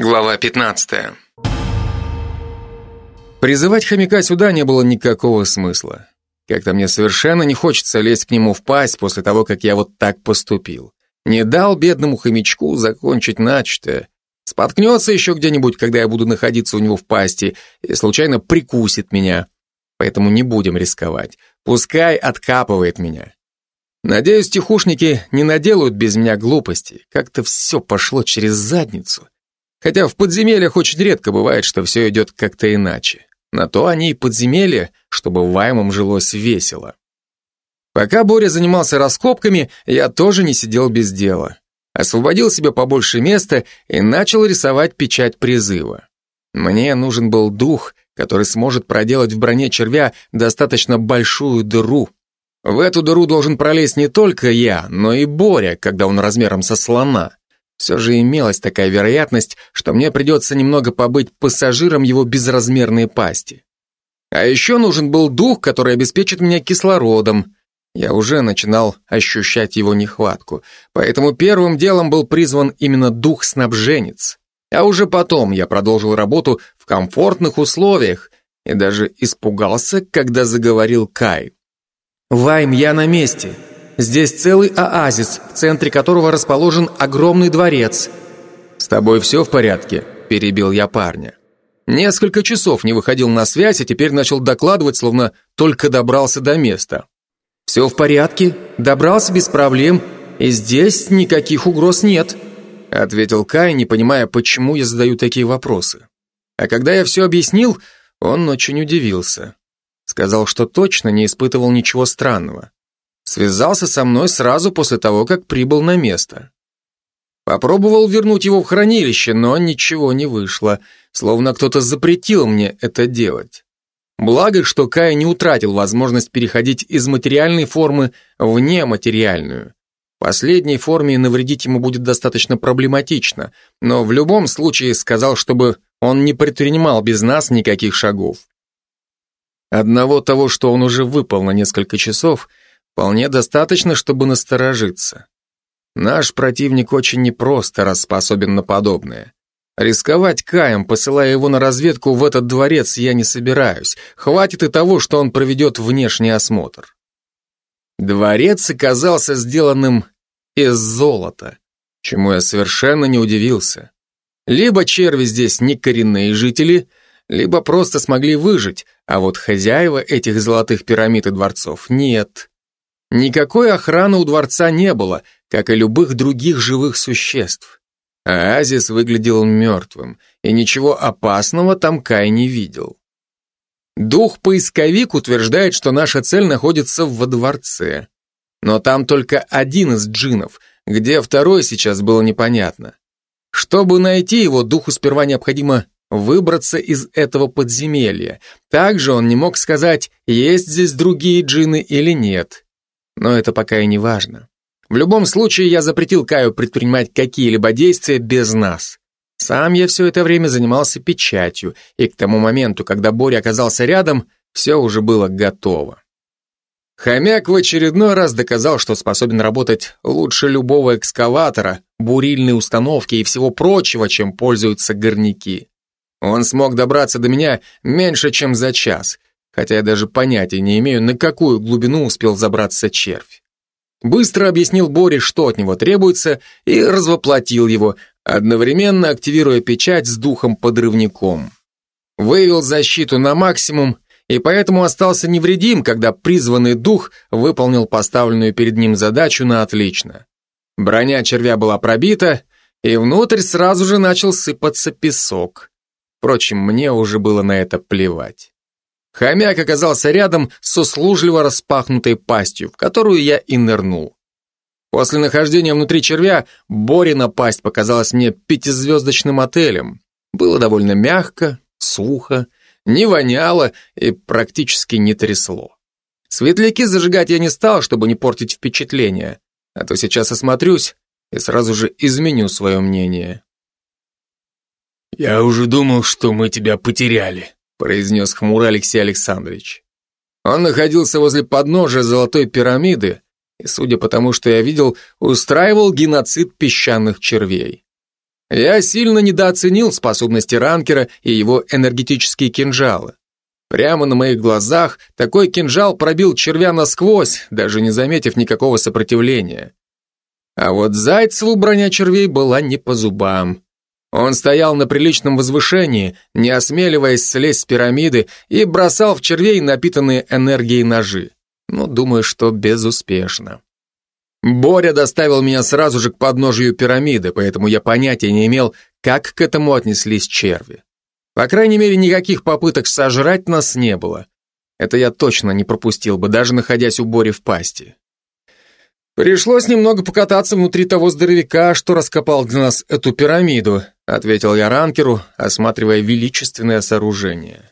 Глава 15. Призывать хомяка сюда не было никакого смысла. Как-то мне совершенно не хочется лезть к нему в пасть после того, как я вот так поступил. Не дал бедному хомячку закончить начатое. Споткнется еще где-нибудь, когда я буду находиться у него в пасти, и случайно прикусит меня. Поэтому не будем рисковать. Пускай откапывает меня. Надеюсь, тихушники не наделают без меня глупостей. Как-то все пошло через задницу. Хотя в подземельях очень редко бывает, что все идет как-то иначе. На то они и подземелья, чтобы Ваймам жилось весело. Пока Боря занимался раскопками, я тоже не сидел без дела. Освободил себе побольше места и начал рисовать печать призыва. Мне нужен был дух, который сможет проделать в броне червя достаточно большую дыру. В эту дыру должен пролезть не только я, но и Боря, когда он размером со слона. Все же имелась такая вероятность, что мне придется немного побыть пассажиром его безразмерной пасти. А еще нужен был дух, который обеспечит меня кислородом. Я уже начинал ощущать его нехватку, поэтому первым делом был призван именно дух-снабженец. А уже потом я продолжил работу в комфортных условиях и даже испугался, когда заговорил Кай. «Вайм, я на месте. Здесь целый оазис, в центре которого расположен огромный дворец». «С тобой все в порядке?» – перебил я парня. Несколько часов не выходил на связь, и теперь начал докладывать, словно только добрался до места. «Все в порядке, добрался без проблем, и здесь никаких угроз нет», ответил Кай, не понимая, почему я задаю такие вопросы. А когда я все объяснил, он очень удивился. Сказал, что точно не испытывал ничего странного связался со мной сразу после того, как прибыл на место. Попробовал вернуть его в хранилище, но ничего не вышло, словно кто-то запретил мне это делать. Благо, что Кай не утратил возможность переходить из материальной формы в нематериальную. Последней форме навредить ему будет достаточно проблематично, но в любом случае сказал, чтобы он не предпринимал без нас никаких шагов. Одного того, что он уже выпал на несколько часов – Вполне достаточно, чтобы насторожиться. Наш противник очень непрост, раз способен на подобное. Рисковать Каем, посылая его на разведку в этот дворец, я не собираюсь. Хватит и того, что он проведет внешний осмотр. Дворец оказался сделанным из золота, чему я совершенно не удивился. Либо черви здесь не коренные жители, либо просто смогли выжить, а вот хозяева этих золотых пирамид и дворцов нет. Никакой охраны у дворца не было, как и любых других живых существ. Оазис выглядел мертвым, и ничего опасного там Кай не видел. Дух-поисковик утверждает, что наша цель находится во дворце. Но там только один из джинов, где второй сейчас было непонятно. Чтобы найти его, духу сперва необходимо выбраться из этого подземелья. Также он не мог сказать, есть здесь другие джины или нет. Но это пока и не важно. В любом случае, я запретил Каю предпринимать какие-либо действия без нас. Сам я все это время занимался печатью, и к тому моменту, когда Боря оказался рядом, все уже было готово. Хомяк в очередной раз доказал, что способен работать лучше любого экскаватора, бурильной установки и всего прочего, чем пользуются горняки. Он смог добраться до меня меньше, чем за час, хотя я даже понятия не имею, на какую глубину успел забраться червь. Быстро объяснил Боре, что от него требуется, и развоплотил его, одновременно активируя печать с духом-подрывником. Вывел защиту на максимум, и поэтому остался невредим, когда призванный дух выполнил поставленную перед ним задачу на отлично. Броня червя была пробита, и внутрь сразу же начал сыпаться песок. Впрочем, мне уже было на это плевать. Хомяк оказался рядом с услужливо распахнутой пастью, в которую я и нырнул. После нахождения внутри червя Борина пасть показалась мне пятизвездочным отелем. Было довольно мягко, сухо, не воняло и практически не трясло. Светляки зажигать я не стал, чтобы не портить впечатление, а то сейчас осмотрюсь и сразу же изменю свое мнение. «Я уже думал, что мы тебя потеряли», произнес хмуро Алексей Александрович. Он находился возле подножия золотой пирамиды и, судя по тому, что я видел, устраивал геноцид песчаных червей. Я сильно недооценил способности ранкера и его энергетические кинжалы. Прямо на моих глазах такой кинжал пробил червя насквозь, даже не заметив никакого сопротивления. А вот Зайцеву броня червей была не по зубам. Он стоял на приличном возвышении, не осмеливаясь слезть с пирамиды, и бросал в червей напитанные энергией ножи. Но думаю, что безуспешно. Боря доставил меня сразу же к подножию пирамиды, поэтому я понятия не имел, как к этому отнеслись черви. По крайней мере, никаких попыток сожрать нас не было. Это я точно не пропустил бы, даже находясь у Бори в пасти. Пришлось немного покататься внутри того здоровяка, что раскопал для нас эту пирамиду, ответил я ранкеру, осматривая величественное сооружение.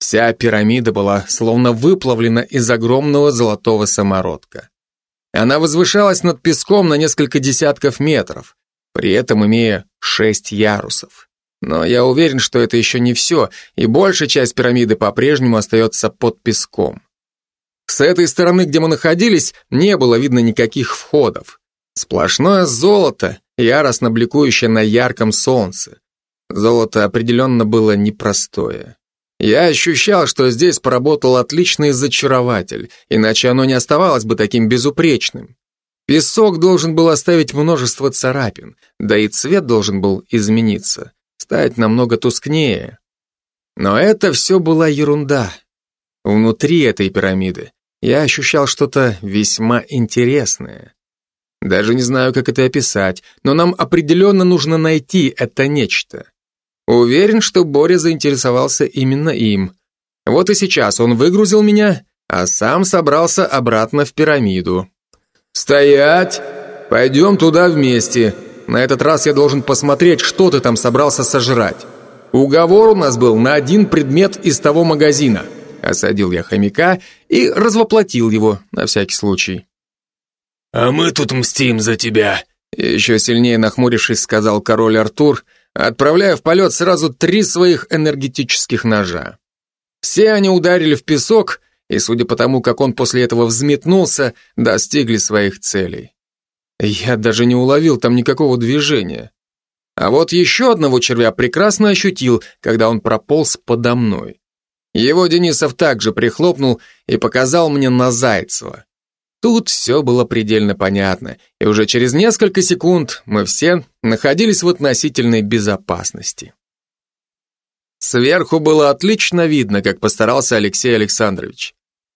Вся пирамида была словно выплавлена из огромного золотого самородка. Она возвышалась над песком на несколько десятков метров, при этом имея шесть ярусов. Но я уверен, что это еще не все, и большая часть пирамиды по-прежнему остается под песком. С этой стороны, где мы находились, не было видно никаких входов. Сплошное золото, яростно бликующее на ярком солнце. Золото определенно было непростое. Я ощущал, что здесь поработал отличный зачарователь, иначе оно не оставалось бы таким безупречным. Песок должен был оставить множество царапин, да и цвет должен был измениться, стать намного тускнее. Но это все была ерунда. Внутри этой пирамиды я ощущал что-то весьма интересное. Даже не знаю, как это описать, но нам определенно нужно найти это нечто. Уверен, что Боря заинтересовался именно им. Вот и сейчас он выгрузил меня, а сам собрался обратно в пирамиду. «Стоять! Пойдем туда вместе. На этот раз я должен посмотреть, что ты там собрался сожрать. Уговор у нас был на один предмет из того магазина». Осадил я хомяка и развоплотил его, на всякий случай. «А мы тут мстим за тебя», еще сильнее нахмурившись, сказал король Артур, отправляя в полет сразу три своих энергетических ножа. Все они ударили в песок, и, судя по тому, как он после этого взметнулся, достигли своих целей. Я даже не уловил там никакого движения. А вот еще одного червя прекрасно ощутил, когда он прополз подо мной. Его Денисов также прихлопнул и показал мне на Зайцева. Тут все было предельно понятно, и уже через несколько секунд мы все находились в относительной безопасности. Сверху было отлично видно, как постарался Алексей Александрович.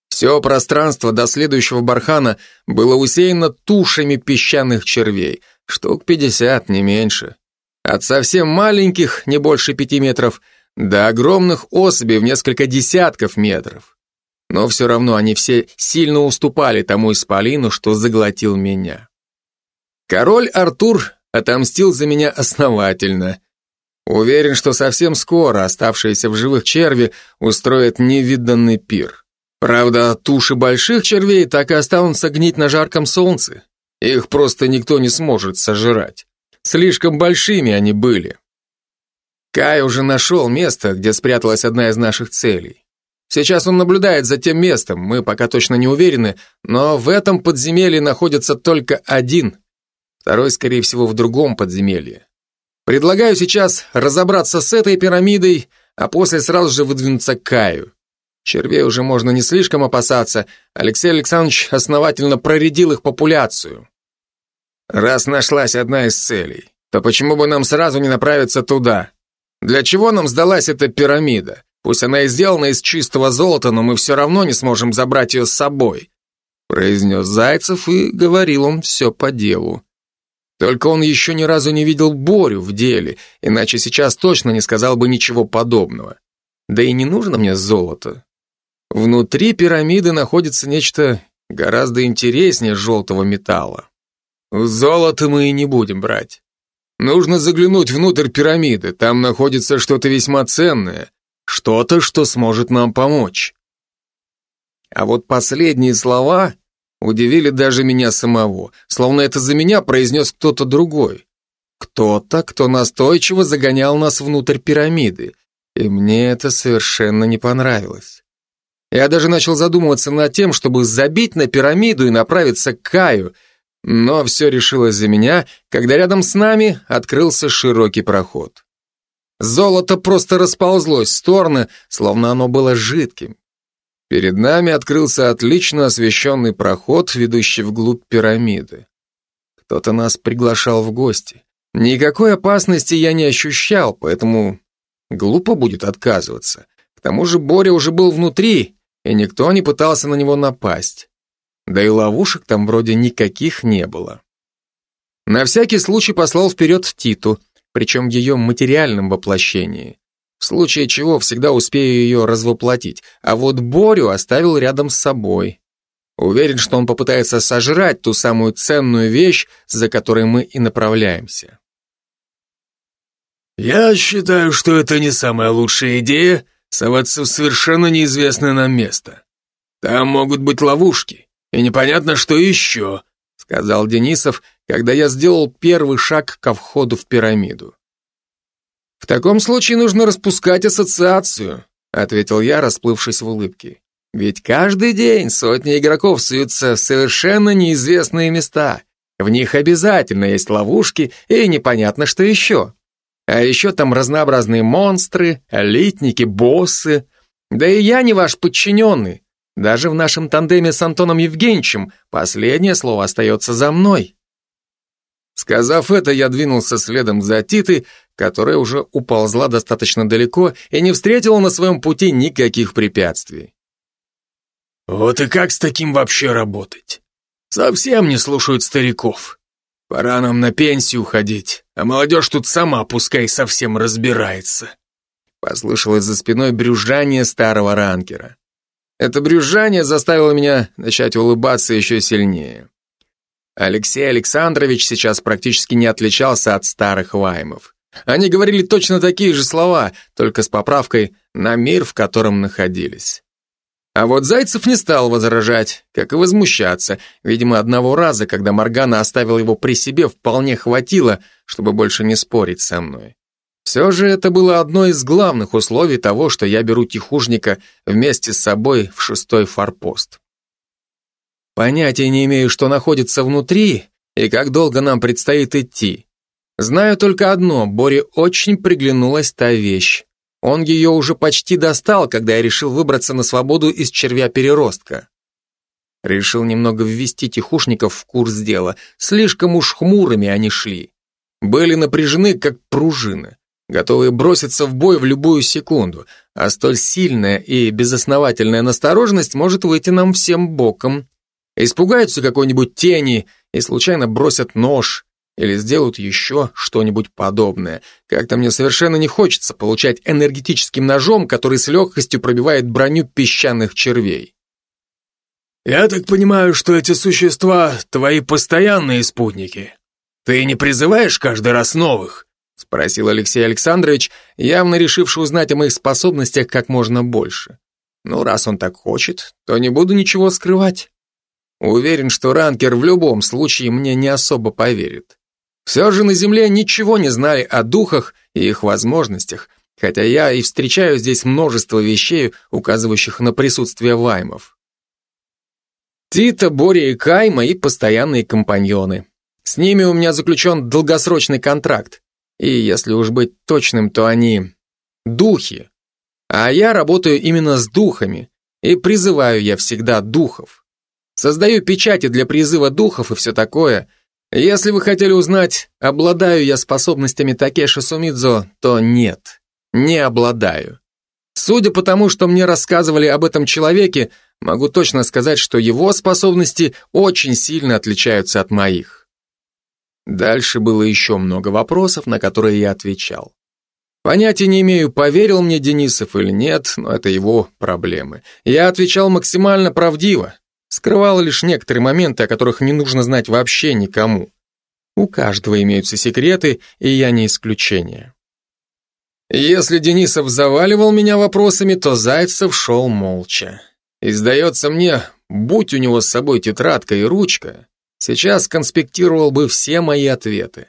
Все пространство до следующего бархана было усеяно тушами песчаных червей, штук 50, не меньше. От совсем маленьких, не больше пяти метров, до огромных особей в несколько десятков метров. Но все равно они все сильно уступали тому исполину, что заглотил меня. Король Артур отомстил за меня основательно. Уверен, что совсем скоро оставшиеся в живых черви устроят невиданный пир. Правда, туши больших червей так и останутся гнить на жарком солнце. Их просто никто не сможет сожрать. Слишком большими они были. Кай уже нашел место, где спряталась одна из наших целей. Сейчас он наблюдает за тем местом, мы пока точно не уверены, но в этом подземелье находится только один. Второй, скорее всего, в другом подземелье. Предлагаю сейчас разобраться с этой пирамидой, а после сразу же выдвинуться к Каю. Червей уже можно не слишком опасаться, Алексей Александрович основательно проредил их популяцию. Раз нашлась одна из целей, то почему бы нам сразу не направиться туда? Для чего нам сдалась эта пирамида? Пусть она и сделана из чистого золота, но мы все равно не сможем забрать ее с собой», произнес Зайцев, и говорил он все по делу. Только он еще ни разу не видел Борю в деле, иначе сейчас точно не сказал бы ничего подобного. Да и не нужно мне золото. Внутри пирамиды находится нечто гораздо интереснее желтого металла. Золото мы и не будем брать. Нужно заглянуть внутрь пирамиды, там находится что-то весьма ценное, что-то, что сможет нам помочь. А вот последние слова удивили даже меня самого, словно это за меня произнес кто-то другой. Кто-то, кто настойчиво загонял нас внутрь пирамиды, и мне это совершенно не понравилось. Я даже начал задумываться над тем, чтобы забить на пирамиду и направиться к Каю, Но все решилось за меня, когда рядом с нами открылся широкий проход. Золото просто расползлось в стороны, словно оно было жидким. Перед нами открылся отлично освещенный проход, ведущий вглубь пирамиды. Кто-то нас приглашал в гости. Никакой опасности я не ощущал, поэтому глупо будет отказываться. К тому же Боря уже был внутри, и никто не пытался на него напасть. Да и ловушек там вроде никаких не было. На всякий случай послал вперед Титу, причем в ее материальном воплощении. В случае чего всегда успею ее развоплотить, а вот Борю оставил рядом с собой. Уверен, что он попытается сожрать ту самую ценную вещь, за которой мы и направляемся. «Я считаю, что это не самая лучшая идея соваться в совершенно неизвестное нам место. Там могут быть ловушки, и непонятно, что еще», сказал Денисов, когда я сделал первый шаг ко входу в пирамиду. «В таком случае нужно распускать ассоциацию», ответил я, расплывшись в улыбке. Ведь каждый день сотни игроков суются в совершенно неизвестные места. В них обязательно есть ловушки и непонятно что еще. А еще там разнообразные монстры, элитники, боссы. Да и я не ваш подчиненный. Даже в нашем тандеме с Антоном Евгеньевичем последнее слово остается за мной. Сказав это, я двинулся следом за Титой, которая уже уползла достаточно далеко и не встретила на своем пути никаких препятствий. Вот и как с таким вообще работать? Совсем не слушают стариков. Пора нам на пенсию уходить, а молодежь тут сама пускай совсем разбирается. Послышалось за спиной брюзжание старого ранкера. Это брюзжание заставило меня начать улыбаться еще сильнее. Алексей Александрович сейчас практически не отличался от старых ваймов. Они говорили точно такие же слова, только с поправкой на мир, в котором находились. А вот Зайцев не стал возражать, как и возмущаться. Видимо, одного раза, когда Моргана оставила его при себе, вполне хватило, чтобы больше не спорить со мной. Все же это было одно из главных условий того, что я беру тихушника вместе с собой в шестой форпост. Понятия не имею, что находится внутри и как долго нам предстоит идти. Знаю только одно, Боре очень приглянулась та вещь. Он ее уже почти достал, когда я решил выбраться на свободу из червя-переростка. Решил немного ввести тихушников в курс дела. Слишком уж хмурыми они шли. Были напряжены, как пружины, готовые броситься в бой в любую секунду, а столь сильная и безосновательная настороженность может выйти нам всем боком. Испугаются какой-нибудь тени и случайно бросят нож, или сделают еще что-нибудь подобное. Как-то мне совершенно не хочется получать энергетическим ножом, который с легкостью пробивает броню песчаных червей. «Я так понимаю, что эти существа — твои постоянные спутники. Ты не призываешь каждый раз новых?» — спросил Алексей Александрович, явно решивший узнать о моих способностях как можно больше. «Ну, раз он так хочет, то не буду ничего скрывать». Уверен, что ранкер в любом случае мне не особо поверит. Все же на Земле ничего не знали о духах и их возможностях, хотя я и встречаю здесь множество вещей, указывающих на присутствие ваймов. Тита, Боря и Кай – мои постоянные компаньоны. С ними у меня заключен долгосрочный контракт. И если уж быть точным, то они – духи. А я работаю именно с духами, и призываю я всегда духов. Создаю печати для призыва духов и все такое – если вы хотели узнать, обладаю я способностями Такеши Сумидзо, то нет, не обладаю. Судя по тому, что мне рассказывали об этом человеке, могу точно сказать, что его способности очень сильно отличаются от моих. Дальше было еще много вопросов, на которые я отвечал. Понятия не имею, поверил мне Денисов или нет, но это его проблемы. Я отвечал максимально правдиво, скрывал лишь некоторые моменты, о которых не нужно знать вообще никому. У каждого имеются секреты, и я не исключение. Если Денисов заваливал меня вопросами, то Зайцев шел молча. И сдается мне, будь у него с собой тетрадка и ручка, сейчас конспектировал бы все мои ответы.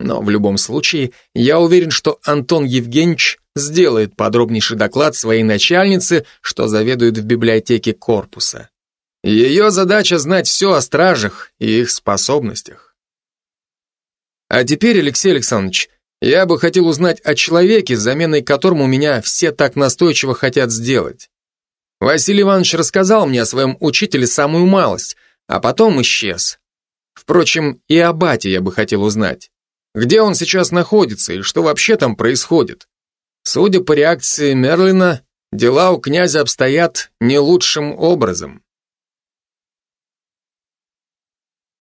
Но в любом случае, я уверен, что Антон Евгеньевич сделает подробнейший доклад своей начальнице, что заведует в библиотеке корпуса. Ее задача знать все о стражах и их способностях. А теперь, Алексей Александрович, я бы хотел узнать о человеке, заменой которому меня все так настойчиво хотят сделать. Василий Иванович рассказал мне о своем учителе самую малость, а потом исчез. Впрочем, и о бате я бы хотел узнать. Где он сейчас находится и что вообще там происходит? Судя по реакции Мерлина, дела у князя обстоят не лучшим образом.